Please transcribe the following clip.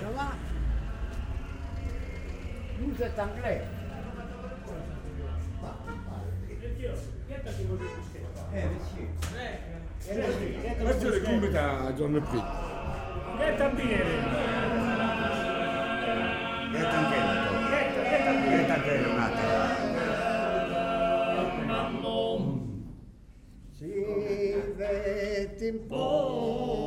Ça va Vous êtes anglais. Eh, monsieur. Eh, Questo è il compito a John P. Getta è il anche la Getta bene. Getta bene un. Mamma. Si vede un po'.